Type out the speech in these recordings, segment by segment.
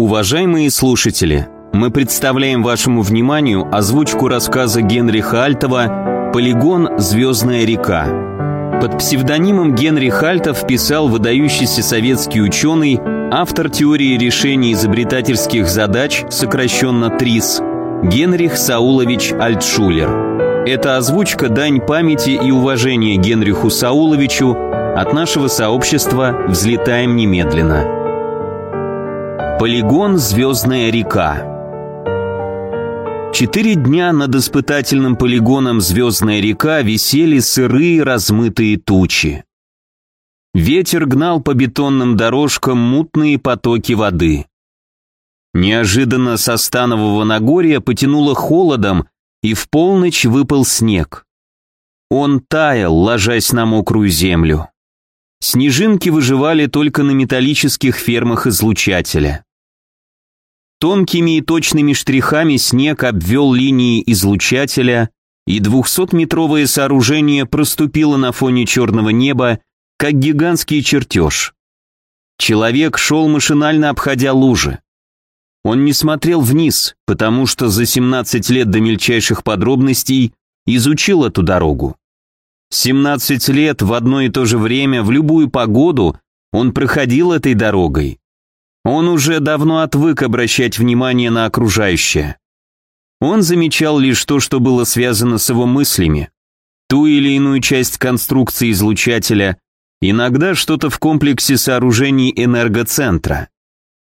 Уважаемые слушатели, мы представляем вашему вниманию озвучку рассказа Генриха Альтова «Полигон. Звездная река». Под псевдонимом Генрих Альтов писал выдающийся советский ученый, автор теории решения изобретательских задач, сокращенно ТРИС, Генрих Саулович Альтшулер. Эта озвучка – дань памяти и уважения Генриху Сауловичу от нашего сообщества «Взлетаем немедленно». Полигон «Звездная река». Четыре дня над испытательным полигоном «Звездная река» висели сырые размытые тучи. Ветер гнал по бетонным дорожкам мутные потоки воды. Неожиданно со станового Нагорья потянуло холодом, и в полночь выпал снег. Он таял, ложась на мокрую землю. Снежинки выживали только на металлических фермах излучателя. Тонкими и точными штрихами снег обвел линии излучателя, и двухсотметровое сооружение проступило на фоне черного неба, как гигантский чертеж. Человек шел машинально обходя лужи. Он не смотрел вниз, потому что за 17 лет до мельчайших подробностей изучил эту дорогу. 17 лет в одно и то же время, в любую погоду, он проходил этой дорогой. Он уже давно отвык обращать внимание на окружающее. Он замечал лишь то, что было связано с его мыслями, ту или иную часть конструкции излучателя, иногда что-то в комплексе сооружений энергоцентра.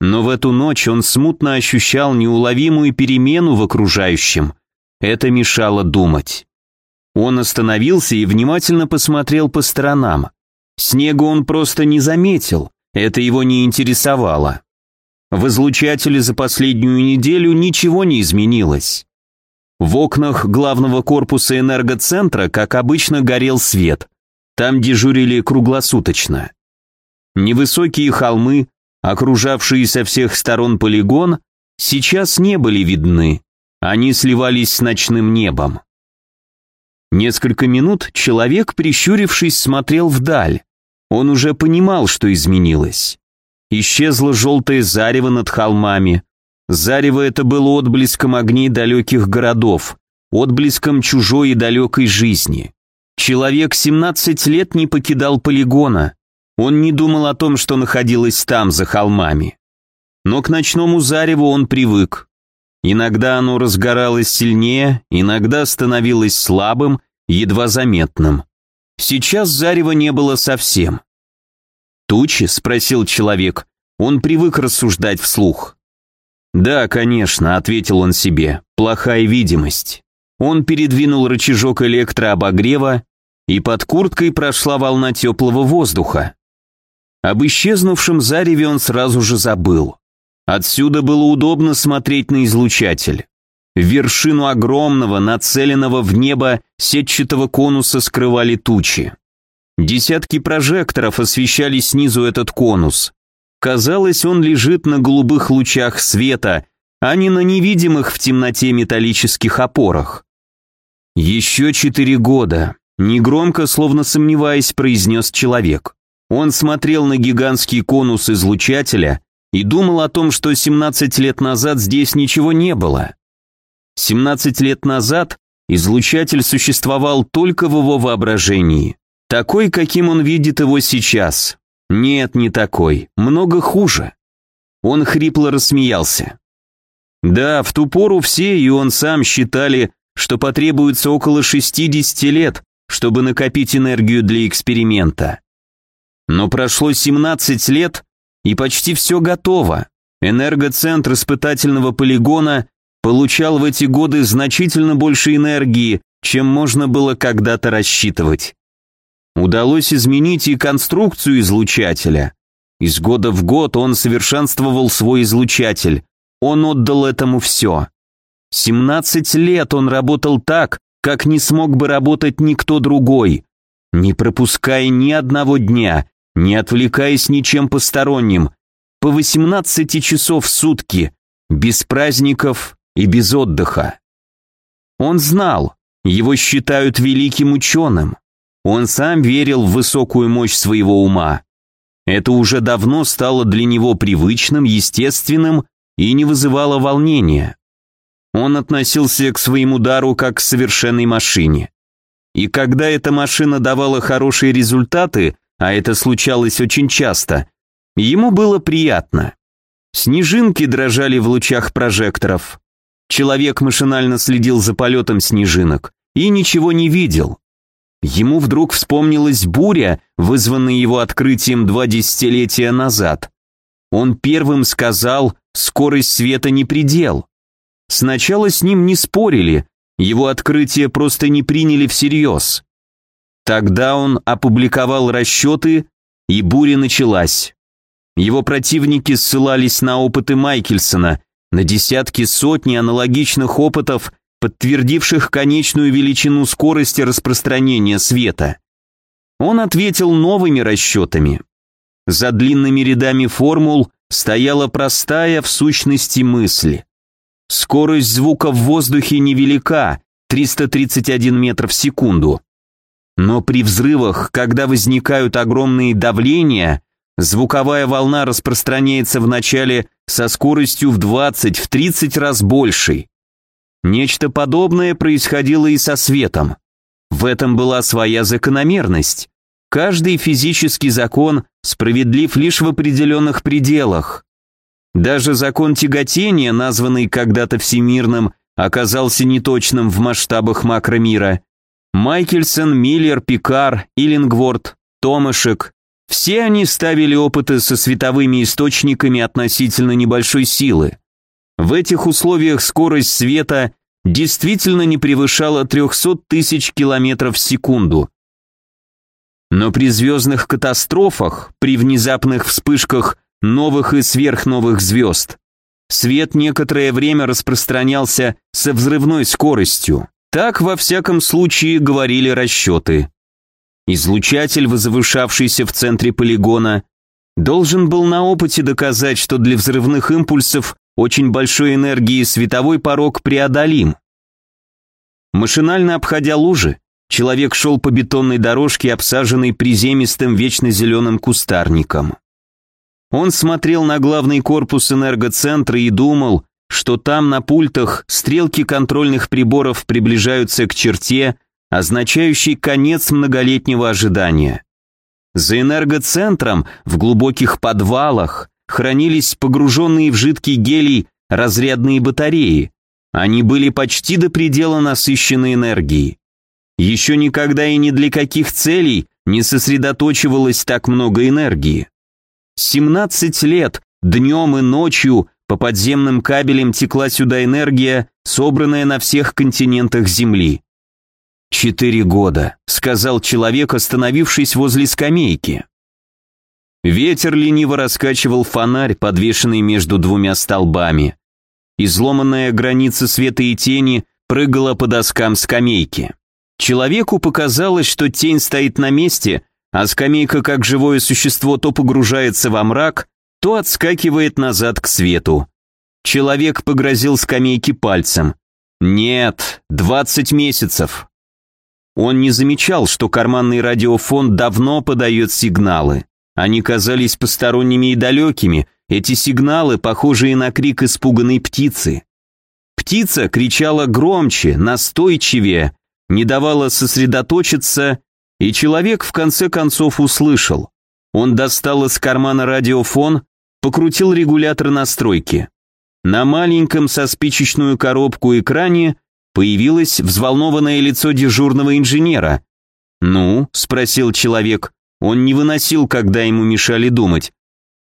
Но в эту ночь он смутно ощущал неуловимую перемену в окружающем. Это мешало думать. Он остановился и внимательно посмотрел по сторонам. Снега он просто не заметил, это его не интересовало. В излучателе за последнюю неделю ничего не изменилось. В окнах главного корпуса энергоцентра, как обычно, горел свет. Там дежурили круглосуточно. Невысокие холмы, окружавшие со всех сторон полигон, сейчас не были видны. Они сливались с ночным небом. Несколько минут человек, прищурившись, смотрел вдаль. Он уже понимал, что изменилось. Исчезло желтое зарево над холмами. Зарево это было отблеском огней далеких городов, отблеском чужой и далекой жизни. Человек 17 лет не покидал полигона. Он не думал о том, что находилось там, за холмами. Но к ночному зареву он привык. Иногда оно разгоралось сильнее, иногда становилось слабым, едва заметным. Сейчас зарева не было совсем. «Тучи?» — спросил человек. Он привык рассуждать вслух. «Да, конечно», — ответил он себе, — «плохая видимость». Он передвинул рычажок электрообогрева, и под курткой прошла волна теплого воздуха. Об исчезнувшем зареве он сразу же забыл. Отсюда было удобно смотреть на излучатель. Вершину огромного, нацеленного в небо сетчатого конуса скрывали тучи. Десятки прожекторов освещали снизу этот конус. Казалось, он лежит на голубых лучах света, а не на невидимых в темноте металлических опорах. «Еще четыре года», — негромко, словно сомневаясь, произнес человек. Он смотрел на гигантский конус излучателя и думал о том, что 17 лет назад здесь ничего не было. 17 лет назад излучатель существовал только в его воображении. Такой, каким он видит его сейчас. Нет, не такой. Много хуже. Он хрипло рассмеялся. Да, в ту пору все, и он сам считали, что потребуется около 60 лет, чтобы накопить энергию для эксперимента. Но прошло 17 лет, и почти все готово. Энергоцентр испытательного полигона получал в эти годы значительно больше энергии, чем можно было когда-то рассчитывать. Удалось изменить и конструкцию излучателя. Из года в год он совершенствовал свой излучатель. Он отдал этому все. 17 лет он работал так, как не смог бы работать никто другой, не пропуская ни одного дня, не отвлекаясь ничем посторонним, по 18 часов в сутки, без праздников и без отдыха. Он знал, его считают великим ученым. Он сам верил в высокую мощь своего ума. Это уже давно стало для него привычным, естественным и не вызывало волнения. Он относился к своему дару как к совершенной машине. И когда эта машина давала хорошие результаты, а это случалось очень часто, ему было приятно. Снежинки дрожали в лучах прожекторов. Человек машинально следил за полетом снежинок и ничего не видел. Ему вдруг вспомнилась буря, вызванная его открытием два десятилетия назад. Он первым сказал «скорость света не предел». Сначала с ним не спорили, его открытие просто не приняли всерьез. Тогда он опубликовал расчеты, и буря началась. Его противники ссылались на опыты Майкельсона, на десятки сотни аналогичных опытов, подтвердивших конечную величину скорости распространения света. Он ответил новыми расчетами. За длинными рядами формул стояла простая в сущности мысль. Скорость звука в воздухе невелика, 331 метр в секунду. Но при взрывах, когда возникают огромные давления, звуковая волна распространяется вначале со скоростью в 20, в 30 раз большей. Нечто подобное происходило и со светом. В этом была своя закономерность. Каждый физический закон справедлив лишь в определенных пределах. Даже закон тяготения, названный когда-то всемирным, оказался неточным в масштабах макромира. Майкельсон, Миллер, Пикар, Иллингворд, Томашек – все они ставили опыты со световыми источниками относительно небольшой силы. В этих условиях скорость света действительно не превышала 300 тысяч километров в секунду. Но при звездных катастрофах, при внезапных вспышках новых и сверхновых звезд. Свет некоторое время распространялся со взрывной скоростью. Так, во всяком случае, говорили расчеты. Излучатель, возвышавшийся в центре полигона, должен был на опыте доказать, что для взрывных импульсов очень большой энергии световой порог преодолим. Машинально обходя лужи, человек шел по бетонной дорожке, обсаженной приземистым вечно зеленым кустарником. Он смотрел на главный корпус энергоцентра и думал, что там на пультах стрелки контрольных приборов приближаются к черте, означающей конец многолетнего ожидания. За энергоцентром в глубоких подвалах хранились погруженные в жидкий гелий разрядные батареи. Они были почти до предела насыщены энергией. Еще никогда и ни для каких целей не сосредоточивалось так много энергии. 17 лет, днем и ночью, по подземным кабелям текла сюда энергия, собранная на всех континентах Земли. «Четыре года», — сказал человек, остановившись возле скамейки. Ветер лениво раскачивал фонарь, подвешенный между двумя столбами. Изломанная граница света и тени прыгала по доскам скамейки. Человеку показалось, что тень стоит на месте, а скамейка как живое существо то погружается во мрак, то отскакивает назад к свету. Человек погрозил скамейке пальцем. «Нет, двадцать месяцев». Он не замечал, что карманный радиофон давно подает сигналы. Они казались посторонними и далекими, эти сигналы, похожие на крик испуганной птицы. Птица кричала громче, настойчивее, не давала сосредоточиться и человек в конце концов услышал. Он достал из кармана радиофон, покрутил регулятор настройки. На маленьком со спичечную коробку экране появилось взволнованное лицо дежурного инженера. «Ну?» – спросил человек. Он не выносил, когда ему мешали думать.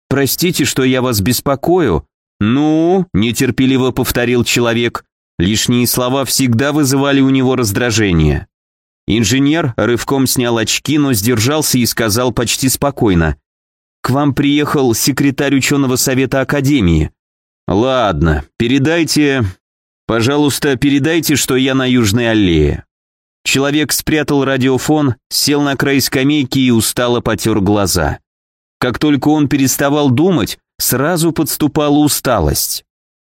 «Простите, что я вас беспокою». «Ну?» – нетерпеливо повторил человек. Лишние слова всегда вызывали у него раздражение. Инженер рывком снял очки, но сдержался и сказал почти спокойно. «К вам приехал секретарь ученого совета Академии». «Ладно, передайте... Пожалуйста, передайте, что я на Южной аллее». Человек спрятал радиофон, сел на край скамейки и устало потер глаза. Как только он переставал думать, сразу подступала усталость.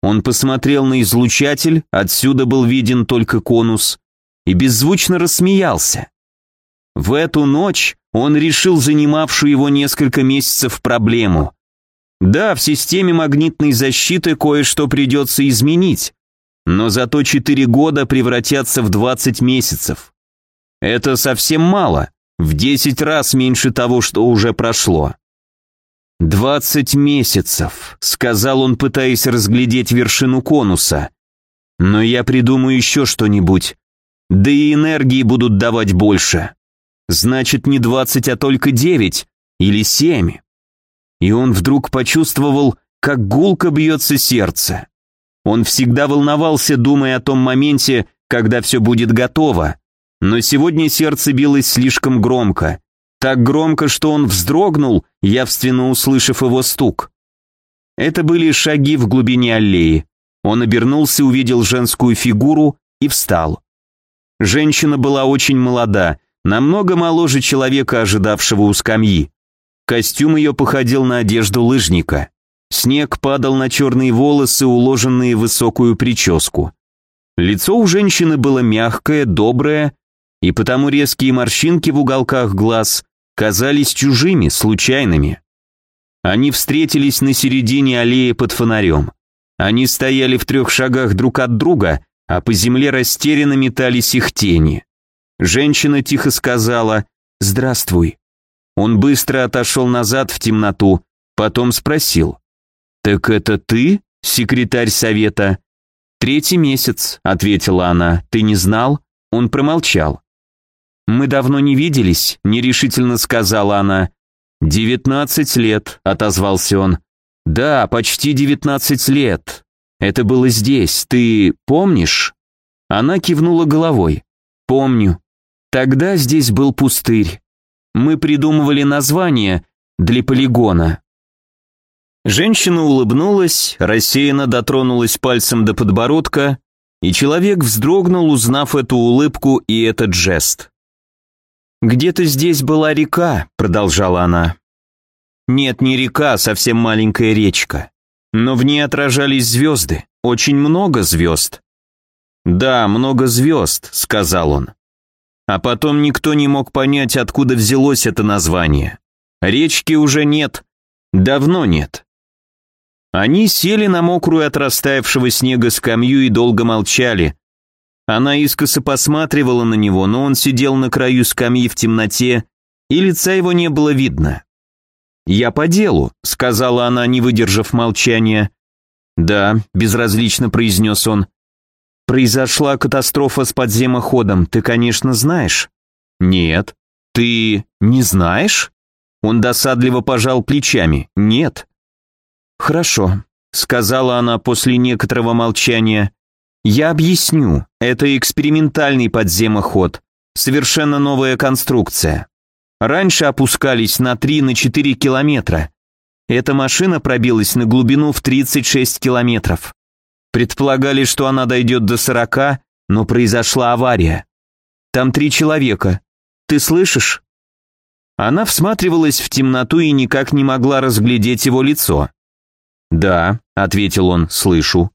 Он посмотрел на излучатель, отсюда был виден только конус, и беззвучно рассмеялся. В эту ночь он решил занимавшую его несколько месяцев проблему. Да, в системе магнитной защиты кое-что придется изменить, но зато 4 года превратятся в 20 месяцев. Это совсем мало, в 10 раз меньше того, что уже прошло. «Двадцать месяцев», — сказал он, пытаясь разглядеть вершину конуса. «Но я придумаю еще что-нибудь. Да и энергии будут давать больше. Значит, не двадцать, а только девять или семь». И он вдруг почувствовал, как гулко бьется сердце. Он всегда волновался, думая о том моменте, когда все будет готово. Но сегодня сердце билось слишком громко. Так громко, что он вздрогнул, явственно услышав его стук. Это были шаги в глубине аллеи. Он обернулся, увидел женскую фигуру и встал. Женщина была очень молода, намного моложе человека, ожидавшего у скамьи. Костюм ее походил на одежду лыжника. Снег падал на черные волосы, уложенные в высокую прическу. Лицо у женщины было мягкое, доброе, и потому резкие морщинки в уголках глаз казались чужими, случайными. Они встретились на середине аллеи под фонарем. Они стояли в трех шагах друг от друга, а по земле растерянно метались их тени. Женщина тихо сказала «Здравствуй». Он быстро отошел назад в темноту, потом спросил «Так это ты, секретарь совета?» «Третий месяц», — ответила она. «Ты не знал?» Он промолчал. «Мы давно не виделись», — нерешительно сказала она. «Девятнадцать лет», — отозвался он. «Да, почти девятнадцать лет. Это было здесь, ты помнишь?» Она кивнула головой. «Помню. Тогда здесь был пустырь. Мы придумывали название для полигона». Женщина улыбнулась, рассеянно дотронулась пальцем до подбородка, и человек вздрогнул, узнав эту улыбку и этот жест. «Где-то здесь была река», — продолжала она. «Нет, не река, а совсем маленькая речка. Но в ней отражались звезды, очень много звезд». «Да, много звезд», — сказал он. А потом никто не мог понять, откуда взялось это название. Речки уже нет, давно нет. Они сели на мокрую от растаявшего снега скамью и долго молчали, она искоса посматривала на него, но он сидел на краю скамьи в темноте, и лица его не было видно. «Я по делу», — сказала она, не выдержав молчания. «Да», — безразлично произнес он. «Произошла катастрофа с подземоходом, ты, конечно, знаешь». «Нет». «Ты не знаешь?» Он досадливо пожал плечами. «Нет». «Хорошо», — сказала она после некоторого молчания. Я объясню. Это экспериментальный подземоход. Совершенно новая конструкция. Раньше опускались на 3-4 километра. Эта машина пробилась на глубину в 36 километров. Предполагали, что она дойдет до 40, но произошла авария. Там три человека. Ты слышишь? Она всматривалась в темноту и никак не могла разглядеть его лицо. «Да», — ответил он, — «слышу».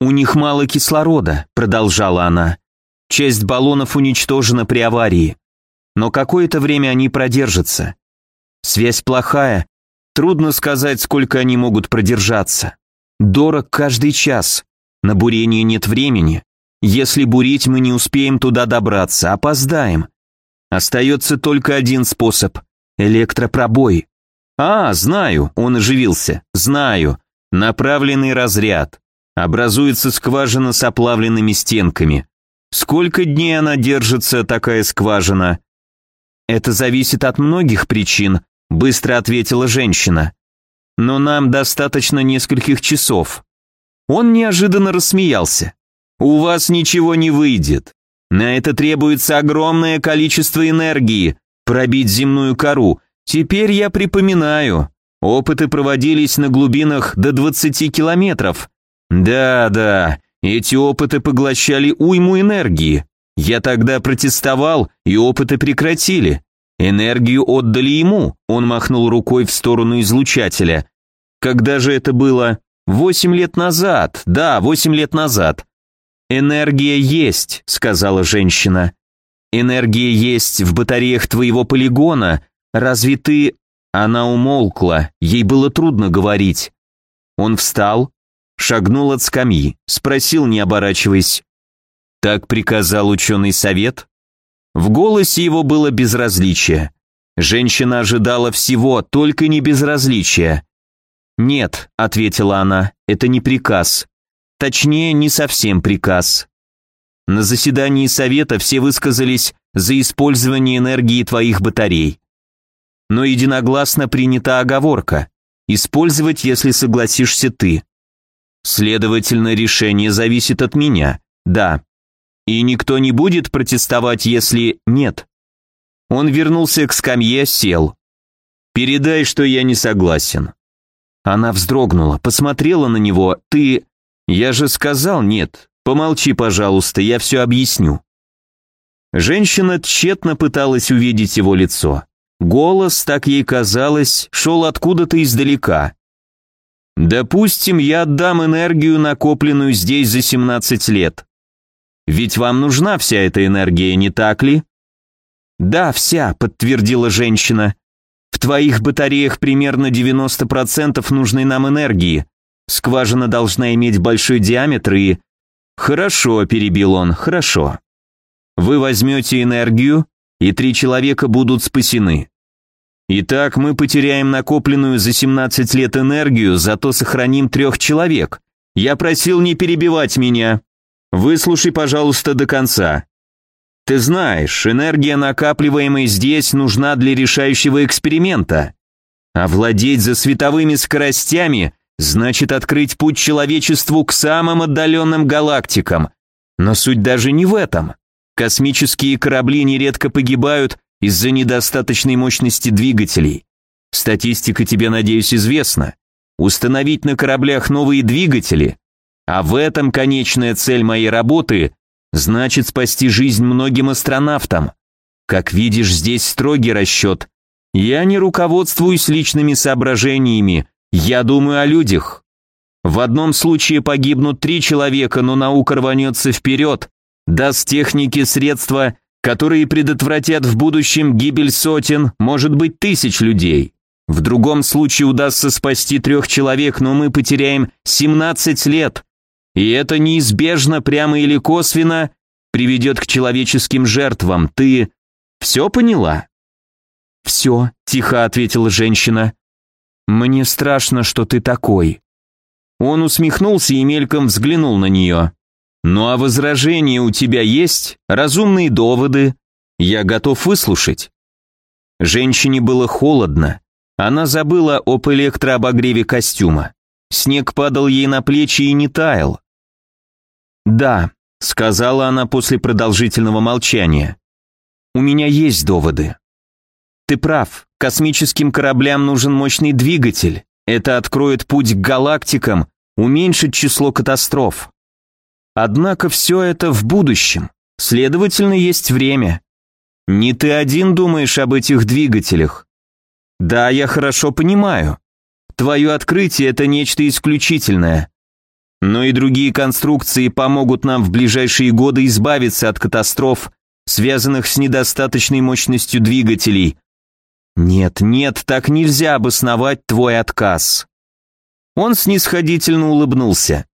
«У них мало кислорода», — продолжала она. «Часть баллонов уничтожена при аварии. Но какое-то время они продержатся. Связь плохая. Трудно сказать, сколько они могут продержаться. Дорог каждый час. На бурение нет времени. Если бурить, мы не успеем туда добраться, опоздаем. Остается только один способ — электропробой. «А, знаю», — он оживился, — «знаю. Направленный разряд. Образуется скважина с оплавленными стенками. Сколько дней она держится, такая скважина? Это зависит от многих причин, быстро ответила женщина. Но нам достаточно нескольких часов. Он неожиданно рассмеялся. У вас ничего не выйдет. На это требуется огромное количество энергии, пробить земную кору. Теперь я припоминаю. Опыты проводились на глубинах до 20 километров, да, да, эти опыты поглощали уйму энергии. Я тогда протестовал, и опыты прекратили. Энергию отдали ему, он махнул рукой в сторону излучателя. Когда же это было? Восемь лет назад, да, восемь лет назад. «Энергия есть», — сказала женщина. «Энергия есть в батареях твоего полигона. Разве ты...» Она умолкла, ей было трудно говорить. Он встал, шагнул от скамьи, спросил, не оборачиваясь. «Так приказал ученый совет?» В голосе его было безразличие. Женщина ожидала всего, только не безразличия. «Нет», — ответила она, — «это не приказ. Точнее, не совсем приказ. На заседании совета все высказались за использование энергии твоих батарей. Но единогласно принята оговорка – использовать, если согласишься ты. Следовательно, решение зависит от меня, да. И никто не будет протестовать, если нет. Он вернулся к скамье, сел. «Передай, что я не согласен». Она вздрогнула, посмотрела на него. «Ты...» «Я же сказал нет. Помолчи, пожалуйста, я все объясню». Женщина тщетно пыталась увидеть его лицо. Голос, так ей казалось, шел откуда-то издалека. «Допустим, я отдам энергию, накопленную здесь за 17 лет. Ведь вам нужна вся эта энергия, не так ли?» «Да, вся», — подтвердила женщина. «В твоих батареях примерно 90% нужной нам энергии. Скважина должна иметь большой диаметр и «Хорошо», — перебил он, — «хорошо. Вы возьмете энергию, и три человека будут спасены. Итак, мы потеряем накопленную за 17 лет энергию, зато сохраним трех человек. Я просил не перебивать меня. Выслушай, пожалуйста, до конца. Ты знаешь, энергия, накапливаемая здесь, нужна для решающего эксперимента. А владеть за световыми скоростями значит открыть путь человечеству к самым отдаленным галактикам. Но суть даже не в этом. Космические корабли нередко погибают из-за недостаточной мощности двигателей. Статистика тебе, надеюсь, известна. Установить на кораблях новые двигатели, а в этом конечная цель моей работы, значит спасти жизнь многим астронавтам. Как видишь, здесь строгий расчет. Я не руководствуюсь личными соображениями, я думаю о людях. В одном случае погибнут три человека, но наука рванется вперед, даст технике средства, которые предотвратят в будущем гибель сотен, может быть, тысяч людей. В другом случае удастся спасти трех человек, но мы потеряем 17 лет. И это неизбежно, прямо или косвенно, приведет к человеческим жертвам. Ты все поняла? «Все», — тихо ответила женщина. «Мне страшно, что ты такой». Он усмехнулся и мельком взглянул на нее. «Ну а возражения у тебя есть? Разумные доводы? Я готов выслушать». Женщине было холодно. Она забыла об электрообогреве костюма. Снег падал ей на плечи и не таял. «Да», — сказала она после продолжительного молчания. «У меня есть доводы». «Ты прав. Космическим кораблям нужен мощный двигатель. Это откроет путь к галактикам, уменьшит число катастроф. Однако все это в будущем. Следовательно, есть время. Не ты один думаешь об этих двигателях. Да, я хорошо понимаю. Твое открытие – это нечто исключительное. Но и другие конструкции помогут нам в ближайшие годы избавиться от катастроф, связанных с недостаточной мощностью двигателей, «Нет, нет, так нельзя обосновать твой отказ». Он снисходительно улыбнулся.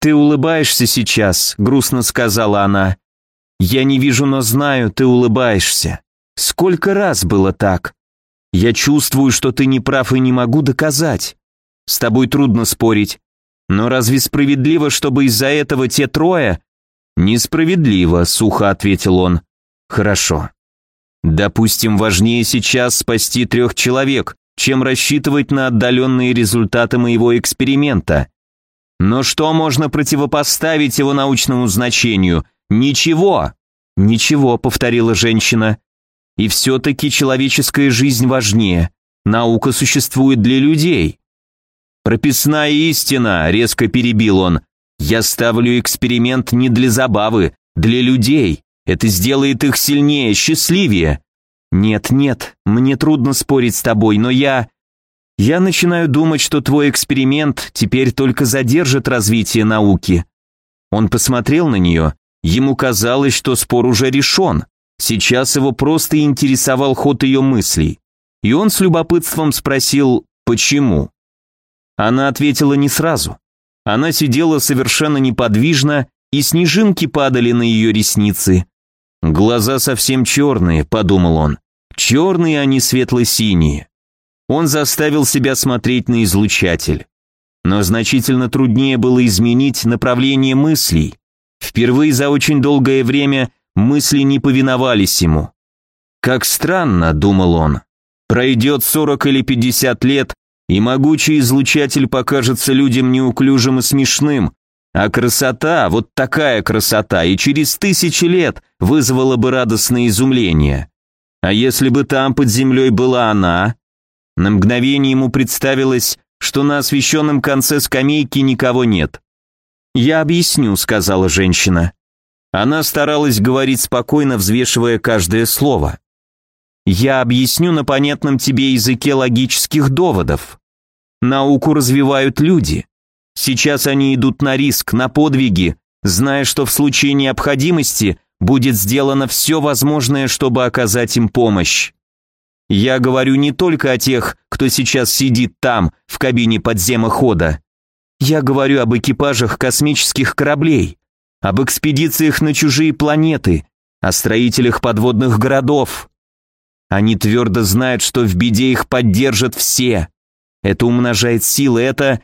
«Ты улыбаешься сейчас», — грустно сказала она. «Я не вижу, но знаю, ты улыбаешься. Сколько раз было так? Я чувствую, что ты не прав и не могу доказать. С тобой трудно спорить. Но разве справедливо, чтобы из-за этого те трое...» «Несправедливо», — сухо ответил он. «Хорошо. Допустим, важнее сейчас спасти трех человек, чем рассчитывать на отдаленные результаты моего эксперимента. Но что можно противопоставить его научному значению? Ничего. Ничего, повторила женщина. И все-таки человеческая жизнь важнее. Наука существует для людей. Прописная истина, резко перебил он. Я ставлю эксперимент не для забавы, для людей. Это сделает их сильнее, счастливее. Нет, нет, мне трудно спорить с тобой, но я... Я начинаю думать, что твой эксперимент теперь только задержит развитие науки. Он посмотрел на нее. Ему казалось, что спор уже решен. Сейчас его просто интересовал ход ее мыслей. и он с любопытством спросил «почему?». Она ответила не сразу. Она сидела совершенно неподвижно, и снежинки падали на ее ресницы. «Глаза совсем черные», — подумал он. «Черные, а не светло-синие». Он заставил себя смотреть на излучатель. Но значительно труднее было изменить направление мыслей. Впервые за очень долгое время мысли не повиновались ему. «Как странно», — думал он. «Пройдет 40 или 50 лет, и могучий излучатель покажется людям неуклюжим и смешным, а красота, вот такая красота, и через тысячи лет вызвала бы радостное изумление. А если бы там под землей была она? На мгновение ему представилось, что на освещенном конце скамейки никого нет. «Я объясню», — сказала женщина. Она старалась говорить спокойно, взвешивая каждое слово. «Я объясню на понятном тебе языке логических доводов. Науку развивают люди. Сейчас они идут на риск, на подвиги, зная, что в случае необходимости будет сделано все возможное, чтобы оказать им помощь. Я говорю не только о тех, кто сейчас сидит там, в кабине подземохода. Я говорю об экипажах космических кораблей, об экспедициях на чужие планеты, о строителях подводных городов. Они твердо знают, что в беде их поддержат все. Это умножает силы, это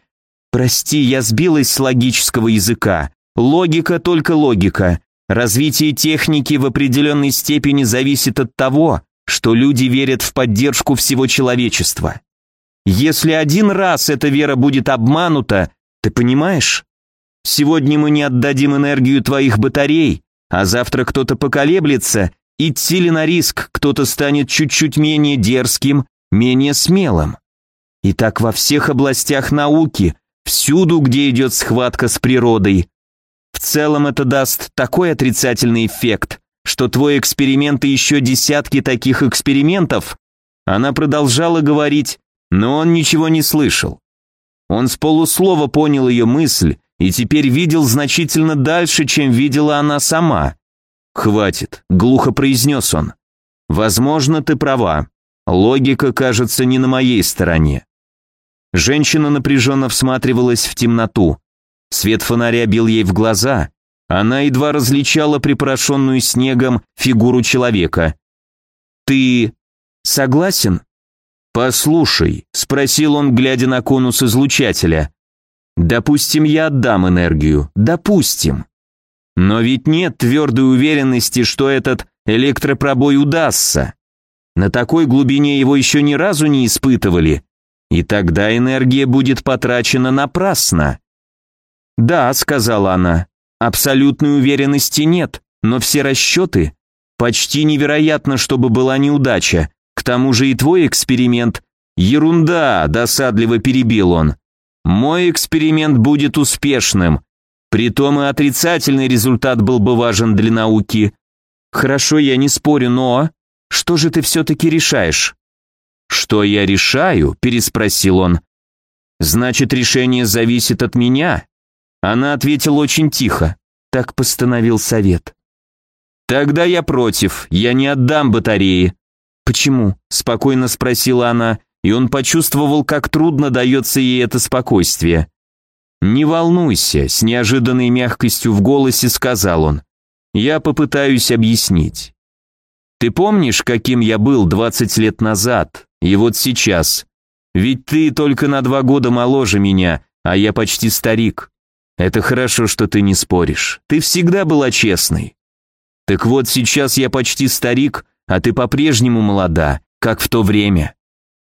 Прости, я сбилась с логического языка. Логика только логика. Развитие техники в определенной степени зависит от того, что люди верят в поддержку всего человечества. Если один раз эта вера будет обманута, ты понимаешь? Сегодня мы не отдадим энергию твоих батарей, а завтра кто-то поколеблется, идти ли на риск, кто-то станет чуть-чуть менее дерзким, менее смелым. И так во всех областях науки, Всюду, где идет схватка с природой. В целом это даст такой отрицательный эффект, что твой эксперимент и еще десятки таких экспериментов. Она продолжала говорить, но он ничего не слышал. Он с полуслова понял ее мысль и теперь видел значительно дальше, чем видела она сама. «Хватит», — глухо произнес он. «Возможно, ты права. Логика, кажется, не на моей стороне. Женщина напряженно всматривалась в темноту. Свет фонаря бил ей в глаза. Она едва различала припорошенную снегом фигуру человека. «Ты согласен?» «Послушай», — спросил он, глядя на конус излучателя. «Допустим, я отдам энергию. Допустим. Но ведь нет твердой уверенности, что этот электропробой удастся. На такой глубине его еще ни разу не испытывали. И тогда энергия будет потрачена напрасно. «Да», — сказала она, — «абсолютной уверенности нет, но все расчеты. Почти невероятно, чтобы была неудача. К тому же и твой эксперимент. Ерунда», — досадливо перебил он. «Мой эксперимент будет успешным. Притом и отрицательный результат был бы важен для науки. Хорошо, я не спорю, но... Что же ты все-таки решаешь?» «Что я решаю?» – переспросил он. «Значит, решение зависит от меня?» Она ответила очень тихо. Так постановил совет. «Тогда я против, я не отдам батареи». «Почему?» – спокойно спросила она, и он почувствовал, как трудно дается ей это спокойствие. «Не волнуйся», – с неожиданной мягкостью в голосе сказал он. «Я попытаюсь объяснить. Ты помнишь, каким я был 20 лет назад, и вот сейчас. Ведь ты только на два года моложе меня, а я почти старик. Это хорошо, что ты не споришь. Ты всегда была честной. Так вот, сейчас я почти старик, а ты по-прежнему молода, как в то время.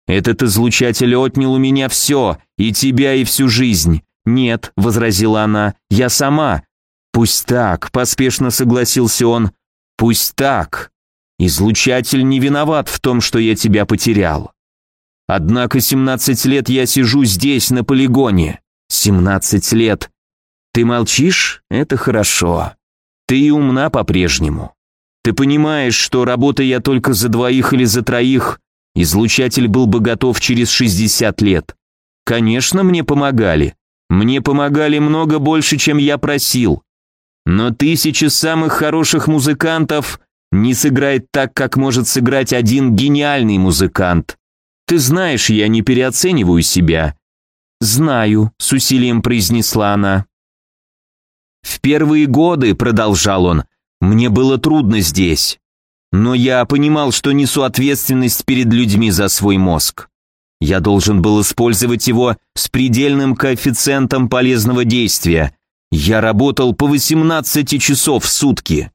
Этот излучатель отнял у меня все, и тебя, и всю жизнь. Нет, возразила она, я сама. Пусть так, поспешно согласился он. Пусть так. Излучатель не виноват в том, что я тебя потерял. Однако 17 лет я сижу здесь, на полигоне. 17 лет. Ты молчишь? Это хорошо. Ты умна по-прежнему. Ты понимаешь, что работая я только за двоих или за троих, излучатель был бы готов через 60 лет. Конечно, мне помогали. Мне помогали много больше, чем я просил. Но тысячи самых хороших музыкантов не сыграет так, как может сыграть один гениальный музыкант. Ты знаешь, я не переоцениваю себя». «Знаю», — с усилием произнесла она. «В первые годы», — продолжал он, — «мне было трудно здесь. Но я понимал, что несу ответственность перед людьми за свой мозг. Я должен был использовать его с предельным коэффициентом полезного действия. Я работал по 18 часов в сутки.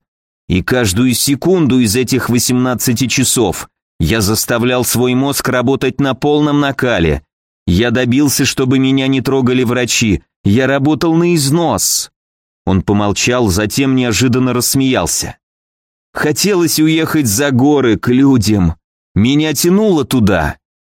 И каждую секунду из этих 18 часов я заставлял свой мозг работать на полном накале. Я добился, чтобы меня не трогали врачи. Я работал на износ. Он помолчал, затем неожиданно рассмеялся. Хотелось уехать за горы, к людям. Меня тянуло туда.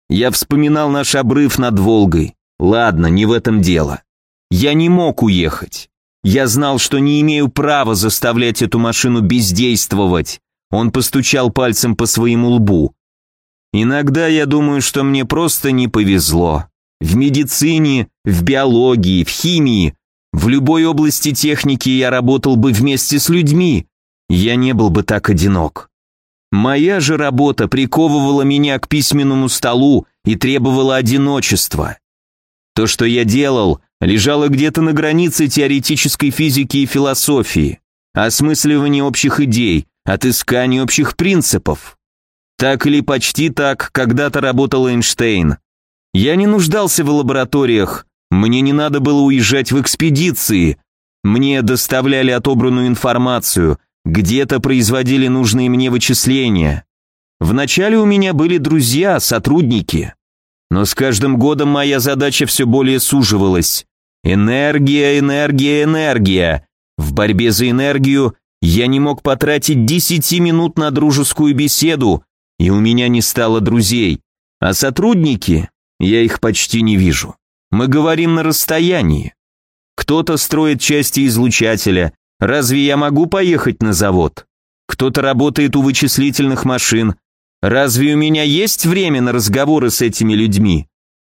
Я вспоминал наш обрыв над Волгой. Ладно, не в этом дело. Я не мог уехать. Я знал, что не имею права заставлять эту машину бездействовать. Он постучал пальцем по своему лбу. Иногда я думаю, что мне просто не повезло. В медицине, в биологии, в химии, в любой области техники я работал бы вместе с людьми, я не был бы так одинок. Моя же работа приковывала меня к письменному столу и требовала одиночества. То, что я делал, лежало где-то на границе теоретической физики и философии, осмысливания общих идей, отыскания общих принципов. Так или почти так когда-то работал Эйнштейн. Я не нуждался в лабораториях, мне не надо было уезжать в экспедиции, мне доставляли отобранную информацию, где-то производили нужные мне вычисления. Вначале у меня были друзья, сотрудники. Но с каждым годом моя задача все более суживалась. Энергия, энергия, энергия. В борьбе за энергию я не мог потратить 10 минут на дружескую беседу, и у меня не стало друзей. А сотрудники, я их почти не вижу. Мы говорим на расстоянии. Кто-то строит части излучателя, Разве я могу поехать на завод? Кто-то работает у вычислительных машин. Разве у меня есть время на разговоры с этими людьми?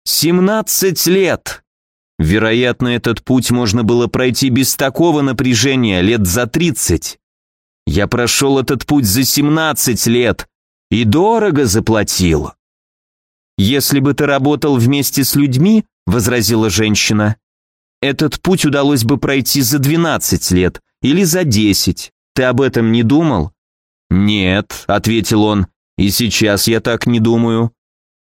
17 лет! Вероятно, этот путь можно было пройти без такого напряжения лет за 30. Я прошел этот путь за 17 лет и дорого заплатил. «Если бы ты работал вместе с людьми», — возразила женщина, «этот путь удалось бы пройти за 12 лет, или за десять. Ты об этом не думал?» «Нет», — ответил он, — «и сейчас я так не думаю.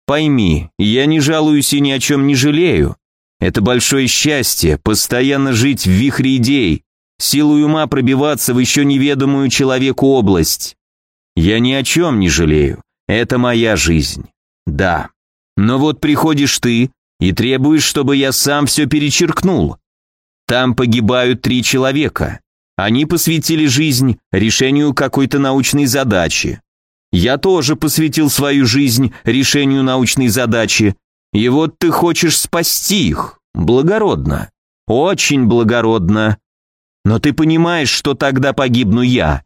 Пойми, я не жалуюсь и ни о чем не жалею. Это большое счастье, постоянно жить в вихре идей, силой ума пробиваться в еще неведомую человеку область. Я ни о чем не жалею, это моя жизнь. Да. Но вот приходишь ты и требуешь, чтобы я сам все перечеркнул. Там погибают три человека. Они посвятили жизнь решению какой-то научной задачи. Я тоже посвятил свою жизнь решению научной задачи. И вот ты хочешь спасти их. Благородно. Очень благородно. Но ты понимаешь, что тогда погибну я.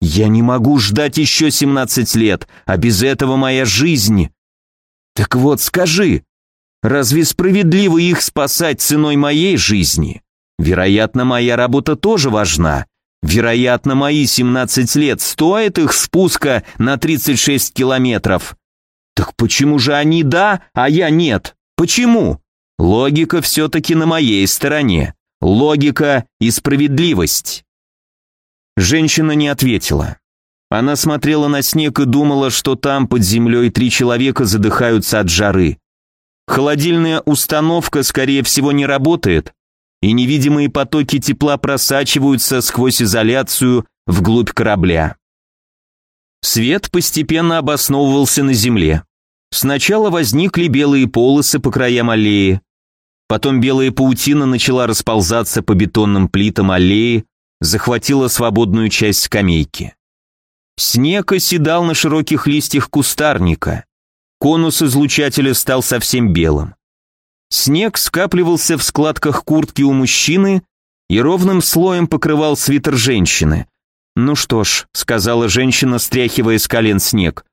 Я не могу ждать еще 17 лет, а без этого моя жизнь. Так вот, скажи, разве справедливо их спасать ценой моей жизни? Вероятно, моя работа тоже важна. Вероятно, мои 17 лет стоят их спуска на 36 километров. Так почему же они да, а я нет? Почему? Логика все-таки на моей стороне. Логика и справедливость. Женщина не ответила. Она смотрела на снег и думала, что там под землей три человека задыхаются от жары. Холодильная установка, скорее всего, не работает, и невидимые потоки тепла просачиваются сквозь изоляцию вглубь корабля. Свет постепенно обосновывался на земле. Сначала возникли белые полосы по краям аллеи, потом белая паутина начала расползаться по бетонным плитам аллеи, захватила свободную часть скамейки. Снег оседал на широких листьях кустарника. Конус излучателя стал совсем белым. Снег скапливался в складках куртки у мужчины и ровным слоем покрывал свитер женщины. «Ну что ж», — сказала женщина, стряхивая с колен снег,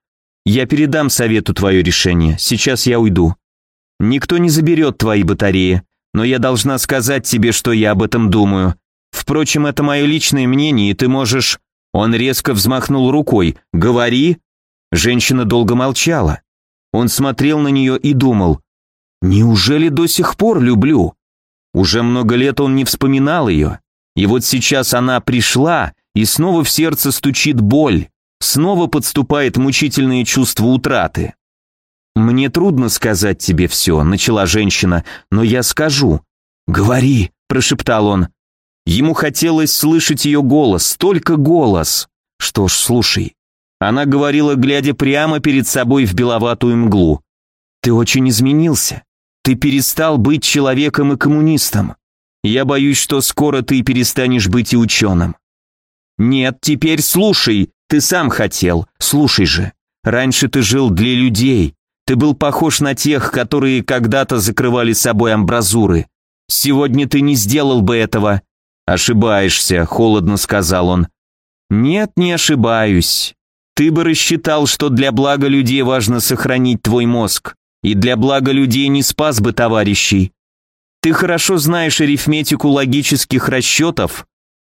«я передам совету твое решение, сейчас я уйду. Никто не заберет твои батареи, но я должна сказать тебе, что я об этом думаю. Впрочем, это мое личное мнение, и ты можешь...» Он резко взмахнул рукой. «Говори!» Женщина долго молчала. Он смотрел на нее и думал, «Неужели до сих пор люблю?» Уже много лет он не вспоминал ее. И вот сейчас она пришла, и снова в сердце стучит боль, снова подступает мучительное чувство утраты. «Мне трудно сказать тебе все», — начала женщина, — «но я скажу». «Говори», — прошептал он. Ему хотелось слышать ее голос, только голос. Что ж, слушай. Она говорила, глядя прямо перед собой в беловатую мглу. «Ты очень изменился. Ты перестал быть человеком и коммунистом. Я боюсь, что скоро ты перестанешь быть и ученым. Нет, теперь слушай, ты сам хотел, слушай же. Раньше ты жил для людей, ты был похож на тех, которые когда-то закрывали собой амбразуры. Сегодня ты не сделал бы этого. Ошибаешься, холодно сказал он. Нет, не ошибаюсь. Ты бы рассчитал, что для блага людей важно сохранить твой мозг, и для блага людей не спас бы товарищей. Ты хорошо знаешь арифметику логических расчетов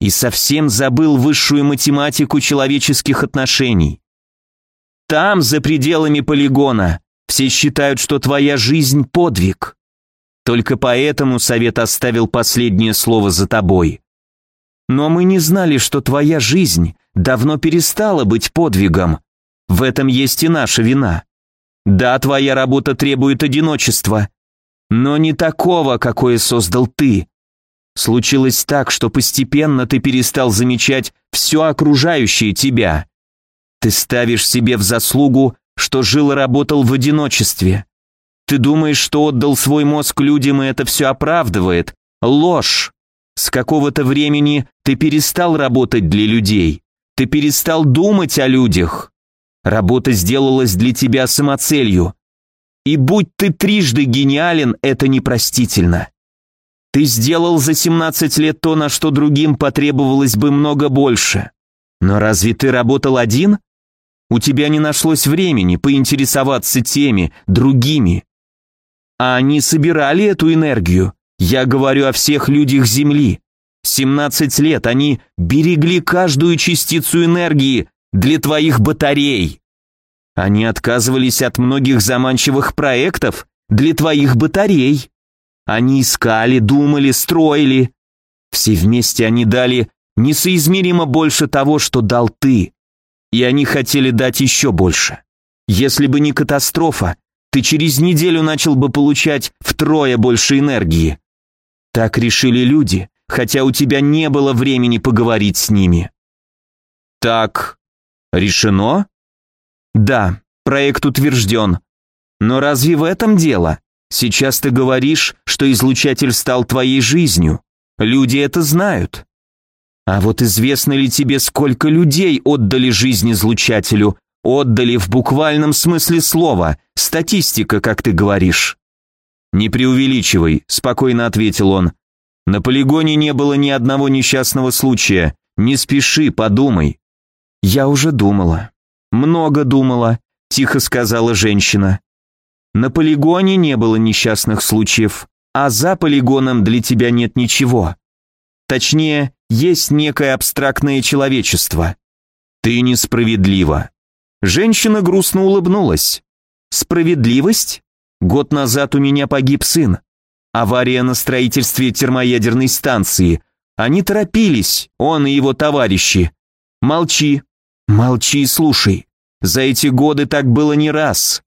и совсем забыл высшую математику человеческих отношений. Там, за пределами полигона, все считают, что твоя жизнь – подвиг. Только поэтому совет оставил последнее слово за тобой. Но мы не знали, что твоя жизнь давно перестала быть подвигом. В этом есть и наша вина. Да, твоя работа требует одиночества, но не такого, какое создал ты. Случилось так, что постепенно ты перестал замечать все окружающее тебя. Ты ставишь себе в заслугу, что жил и работал в одиночестве. Ты думаешь, что отдал свой мозг людям, и это все оправдывает. Ложь. С какого-то времени ты перестал работать для людей. Ты перестал думать о людях. Работа сделалась для тебя самоцелью. И будь ты трижды гениален, это непростительно. Ты сделал за 17 лет то, на что другим потребовалось бы много больше. Но разве ты работал один? У тебя не нашлось времени поинтересоваться теми, другими. А они собирали эту энергию. Я говорю о всех людях Земли. 17 лет они берегли каждую частицу энергии для твоих батарей. Они отказывались от многих заманчивых проектов для твоих батарей. Они искали, думали, строили. Все вместе они дали несоизмеримо больше того, что дал ты. И они хотели дать еще больше. Если бы не катастрофа, ты через неделю начал бы получать втрое больше энергии. Так решили люди, хотя у тебя не было времени поговорить с ними. Так, решено? Да, проект утвержден. Но разве в этом дело? Сейчас ты говоришь, что излучатель стал твоей жизнью. Люди это знают. А вот известно ли тебе, сколько людей отдали жизнь излучателю? Отдали в буквальном смысле слова. Статистика, как ты говоришь. Не преувеличивай, спокойно ответил он. На полигоне не было ни одного несчастного случая. Не спеши, подумай. Я уже думала. «Много думала», — тихо сказала женщина. «На полигоне не было несчастных случаев, а за полигоном для тебя нет ничего. Точнее, есть некое абстрактное человечество. Ты несправедлива». Женщина грустно улыбнулась. «Справедливость? Год назад у меня погиб сын. Авария на строительстве термоядерной станции. Они торопились, он и его товарищи. Молчи, Молчи и слушай. За эти годы так было не раз.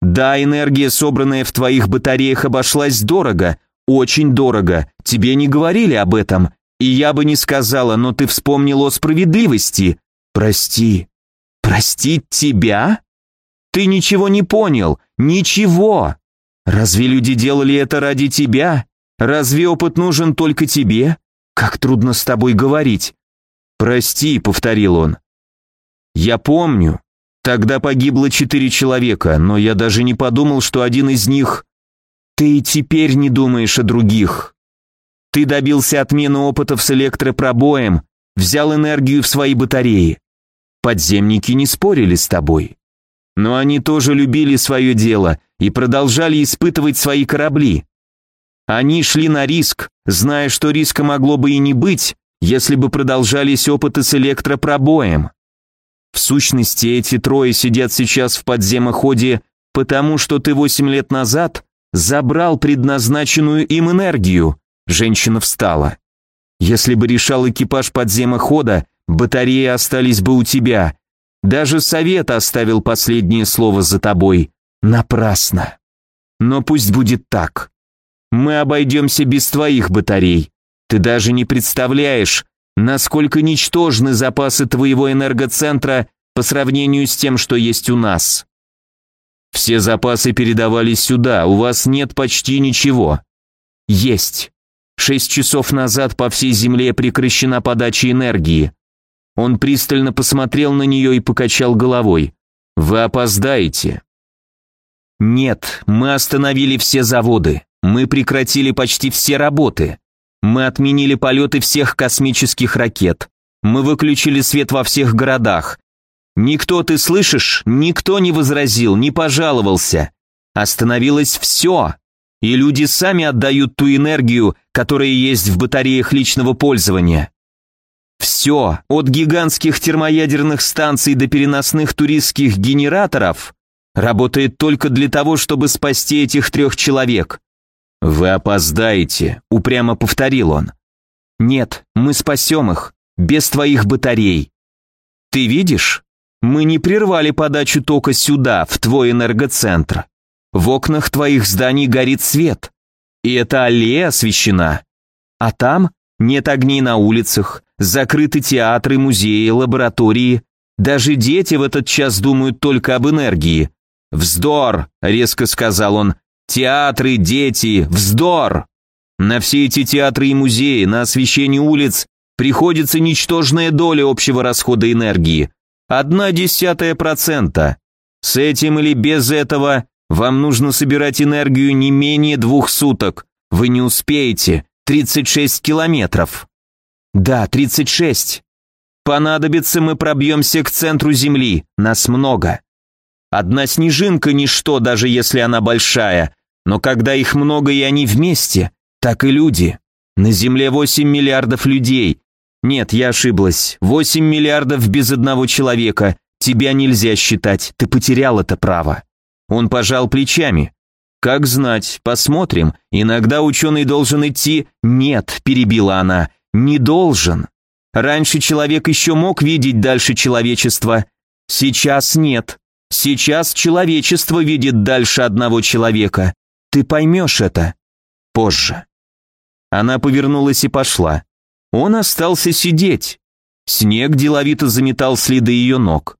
Да, энергия, собранная в твоих батареях, обошлась дорого, очень дорого. Тебе не говорили об этом, и я бы не сказала, но ты вспомнил о справедливости. Прости. Простить тебя? Ты ничего не понял, ничего. Разве люди делали это ради тебя? Разве опыт нужен только тебе? Как трудно с тобой говорить. Прости, повторил он. Я помню. Тогда погибло четыре человека, но я даже не подумал, что один из них... Ты и теперь не думаешь о других. Ты добился отмены опытов с электропробоем, взял энергию в свои батареи. Подземники не спорили с тобой. Но они тоже любили свое дело и продолжали испытывать свои корабли. Они шли на риск, зная, что риска могло бы и не быть, если бы продолжались опыты с электропробоем. В сущности, эти трое сидят сейчас в подземоходе потому что ты восемь лет назад забрал предназначенную им энергию. Женщина встала. Если бы решал экипаж подземохода, батареи остались бы у тебя. Даже совет оставил последнее слово за тобой. Напрасно. Но пусть будет так. Мы обойдемся без твоих батарей. Ты даже не представляешь, насколько ничтожны запасы твоего энергоцентра по сравнению с тем, что есть у нас. Все запасы передавались сюда, у вас нет почти ничего. Есть. Шесть часов назад по всей Земле прекращена подача энергии. Он пристально посмотрел на нее и покачал головой. Вы опоздаете. Нет, мы остановили все заводы. Мы прекратили почти все работы. Мы отменили полеты всех космических ракет. Мы выключили свет во всех городах. Никто, ты слышишь, никто не возразил, не пожаловался. Остановилось все. И люди сами отдают ту энергию, которая есть в батареях личного пользования. Все, от гигантских термоядерных станций до переносных туристских генераторов, работает только для того, чтобы спасти этих трех человек. «Вы опоздаете», — упрямо повторил он. «Нет, мы спасем их, без твоих батарей. Ты видишь? Мы не прервали подачу тока сюда, в твой энергоцентр. В окнах твоих зданий горит свет. И эта аллея освещена. А там нет огней на улицах, закрыты театры, музеи, лаборатории. Даже дети в этот час думают только об энергии. «Вздор!» — резко сказал он. Театры, дети, вздор! На все эти театры и музеи, на освещение улиц приходится ничтожная доля общего расхода энергии. Одна десятая процента. С этим или без этого вам нужно собирать энергию не менее двух суток. Вы не успеете. 36 километров. Да, 36. Понадобится, мы пробьемся к центру Земли. Нас много. Одна снежинка – ничто, даже если она большая, но когда их много и они вместе, так и люди. На Земле 8 миллиардов людей. Нет, я ошиблась. 8 миллиардов без одного человека. Тебя нельзя считать, ты потерял это право. Он пожал плечами. Как знать, посмотрим. Иногда ученый должен идти... Нет, перебила она, не должен. Раньше человек еще мог видеть дальше человечества. Сейчас нет. Сейчас человечество видит дальше одного человека. Ты поймешь это позже. Она повернулась и пошла. Он остался сидеть. Снег деловито заметал следы ее ног.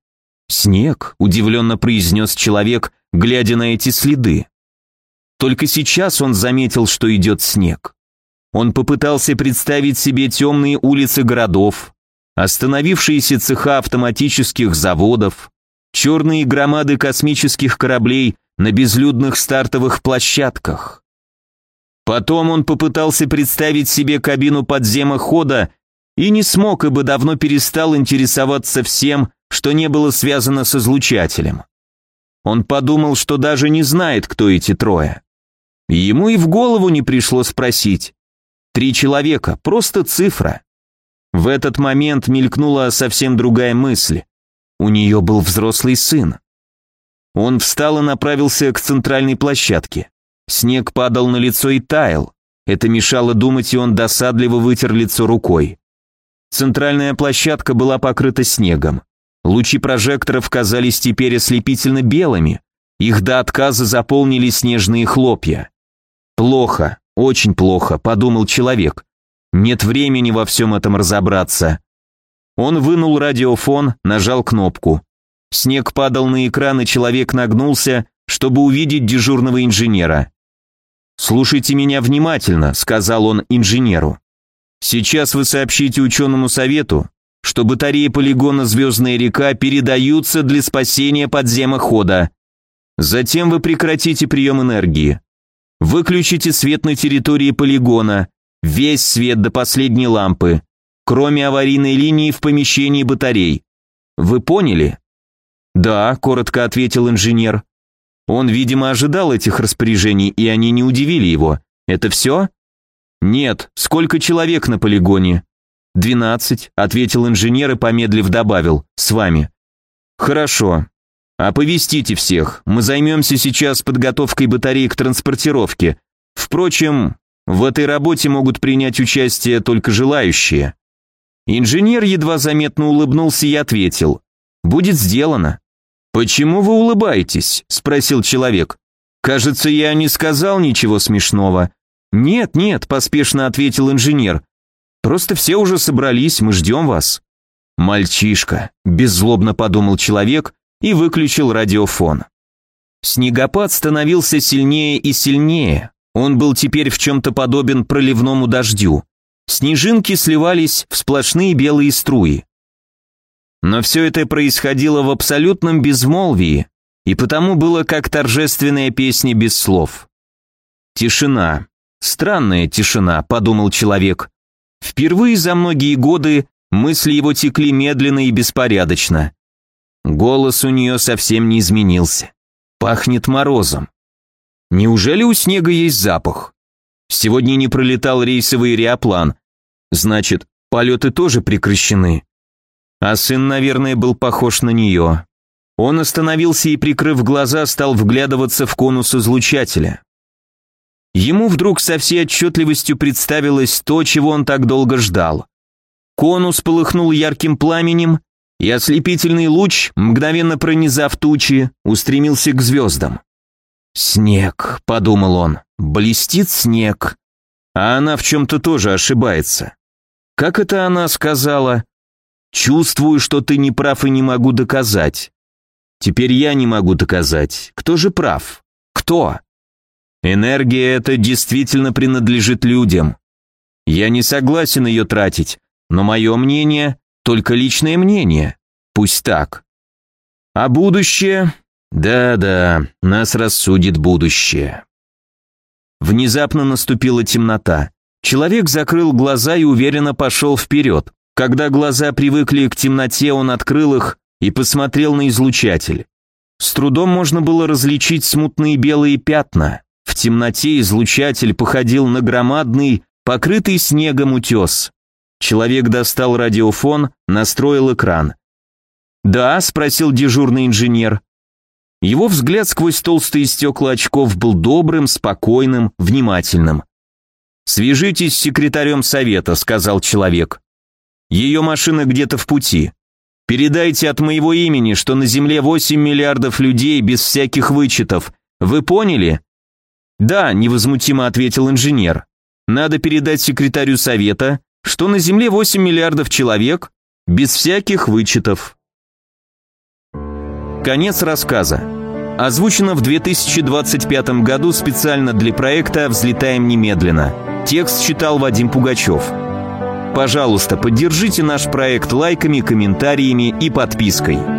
«Снег», — удивленно произнес человек, глядя на эти следы. Только сейчас он заметил, что идет снег. Он попытался представить себе темные улицы городов, остановившиеся цеха автоматических заводов, черные громады космических кораблей на безлюдных стартовых площадках. Потом он попытался представить себе кабину подземохода и не смог, ибо давно перестал интересоваться всем, что не было связано с излучателем. Он подумал, что даже не знает, кто эти трое. Ему и в голову не пришло спросить. Три человека, просто цифра. В этот момент мелькнула совсем другая мысль. У нее был взрослый сын. Он встал и направился к центральной площадке. Снег падал на лицо и таял. Это мешало думать, и он досадливо вытер лицо рукой. Центральная площадка была покрыта снегом. Лучи прожекторов казались теперь ослепительно белыми. Их до отказа заполнили снежные хлопья. «Плохо, очень плохо», — подумал человек. «Нет времени во всем этом разобраться». Он вынул радиофон, нажал кнопку. Снег падал на экран, и человек нагнулся, чтобы увидеть дежурного инженера. «Слушайте меня внимательно», — сказал он инженеру. «Сейчас вы сообщите ученому совету, что батареи полигона «Звездная река» передаются для спасения подземохода. Затем вы прекратите прием энергии. Выключите свет на территории полигона, весь свет до последней лампы, кроме аварийной линии в помещении батарей. Вы поняли?» «Да», — коротко ответил инженер. Он, видимо, ожидал этих распоряжений, и они не удивили его. «Это все?» «Нет. Сколько человек на полигоне?» «Двенадцать», — ответил инженер и, помедлив, добавил. «С вами». «Хорошо. Оповестите всех, мы займемся сейчас подготовкой батареи к транспортировке. Впрочем, в этой работе могут принять участие только желающие. Инженер едва заметно улыбнулся и ответил. «Будет сделано». «Почему вы улыбаетесь?» – спросил человек. «Кажется, я не сказал ничего смешного». «Нет, нет», – поспешно ответил инженер. «Просто все уже собрались, мы ждем вас». «Мальчишка», – беззлобно подумал человек и выключил радиофон. Снегопад становился сильнее и сильнее. Он был теперь в чем-то подобен проливному дождю. Снежинки сливались в сплошные белые струи. Но все это происходило в абсолютном безмолвии, и потому было как торжественная песня без слов. Тишина. Странная тишина, подумал человек. Впервые за многие годы мысли его текли медленно и беспорядочно. Голос у нее совсем не изменился. Пахнет морозом. Неужели у снега есть запах? Сегодня не пролетал рейсовый реоплан. Значит, полеты тоже прекращены. А сын, наверное, был похож на нее. Он остановился и, прикрыв глаза, стал вглядываться в конус излучателя. Ему вдруг со всей отчетливостью представилось то, чего он так долго ждал. Конус полыхнул ярким пламенем, и ослепительный луч, мгновенно пронизав тучи, устремился к звездам. «Снег», — подумал он, — «блестит снег». А она в чем-то тоже ошибается. Как это она сказала? «Чувствую, что ты не прав и не могу доказать». Теперь я не могу доказать. Кто же прав? Кто? Энергия эта действительно принадлежит людям. Я не согласен ее тратить, но мое мнение – только личное мнение. Пусть так. А будущее? Да-да, нас рассудит будущее. Внезапно наступила темнота. Человек закрыл глаза и уверенно пошел вперед. Когда глаза привыкли к темноте, он открыл их и посмотрел на излучатель. С трудом можно было различить смутные белые пятна. В темноте излучатель походил на громадный, покрытый снегом утес. Человек достал радиофон, настроил экран. «Да?» – спросил дежурный инженер. Его взгляд сквозь толстые стекла очков был добрым, спокойным, внимательным. «Свяжитесь с секретарем совета», – сказал человек. «Ее машина где-то в пути. Передайте от моего имени, что на Земле 8 миллиардов людей без всяких вычетов. Вы поняли?» «Да», – невозмутимо ответил инженер. «Надо передать секретарю совета, что на Земле 8 миллиардов человек без всяких вычетов». Конец рассказа. Озвучено в 2025 году специально для проекта «Взлетаем немедленно». Текст читал Вадим Пугачев. Пожалуйста, поддержите наш проект лайками, комментариями и подпиской.